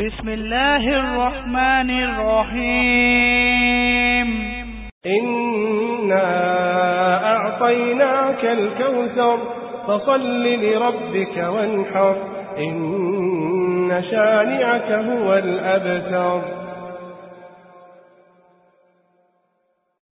بسم الله الرحمن الرحيم إنا أعطيناك الكوثر فصل لربك وانحر إن شانعك هو الأبتر